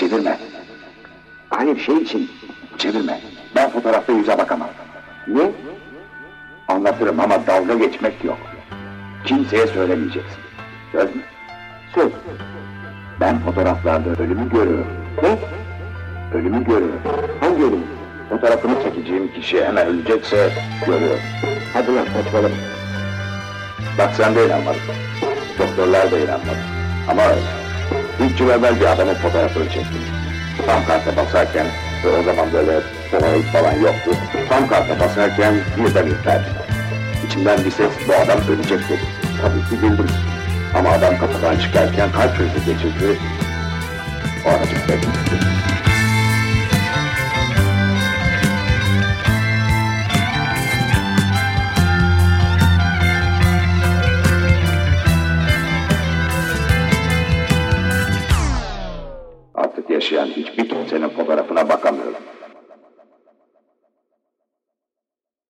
çevirme. Hayır şey için çevirme. Ben fotoğrafta yüze bakamam. Ne? Anlatırım ama dalga geçmek yok. Kimseye söylemeyeceksin. Söz mü? Söz. Ben fotoğraflarda ölümü görüyorum. Ne? Ölümü görüyorum. Hangi ölüm? Fotoğrafını çekeceğim kişi hemen ölecekse görüyorum. Hadi lan saçmalama. Bak sen de inanmadın. Doktorlar da inanmadı. Ama öyle. Yıl evvel bir adamın fotoğrafını çektim. Tam karta basarken ve o zaman böyle polaroid falan yoktu. Tam karta basarken birden ürperdim. İçimden bir ses bu adam ölecek dedi. Tabii ki güldüm. Ama adam kapıdan çıkarken kalp krizi geçirdi. O atât e și anticipit, ținem povera până bacamele.